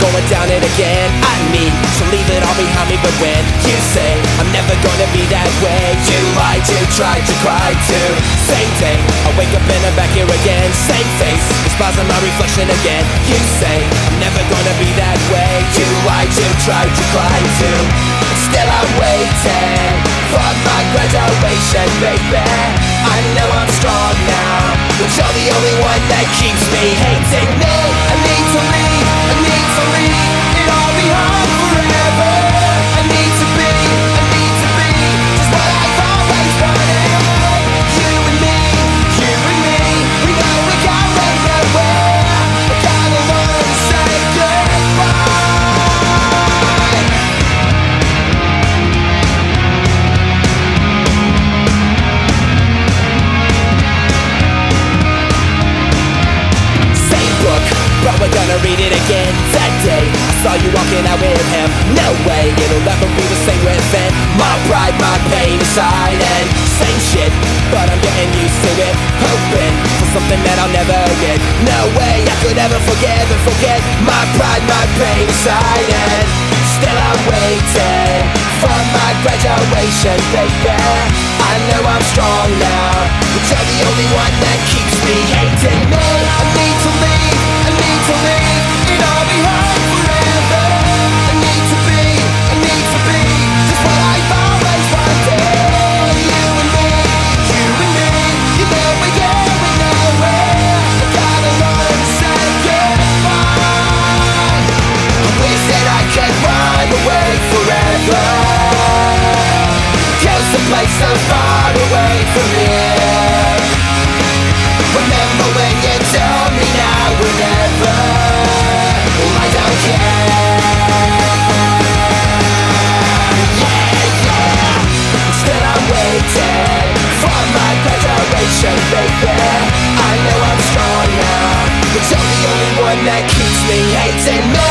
going down it again. I need to leave it all behind me But when you say I'm never gonna be that way You lied to, tried to cry to. Same day, I wake up and I'm back here again. Same face, despise my reflection again. You say I'm never gonna be that way You lied to, tried to cry to. Still I'm waiting for my graduation, baby. I know I'm strong now But you're the only one that keeps me hating me. I need to leave, read it again Today, I saw you walking out with him. No way, it'll never be the same with them My pride, my pain aside And same shit, but I'm getting used to it. Hoping for something that I'll never get. No way I could ever forgive and forget. My pride, my pain aside And still I'm waiting For my graduation, baby so far away from here. Remember when you told me now or never Well, I don't care. Yeah, yeah. Still I'm waiting For my graduation, baby. I know I'm strong now. But you're the only one that keeps me hating. Me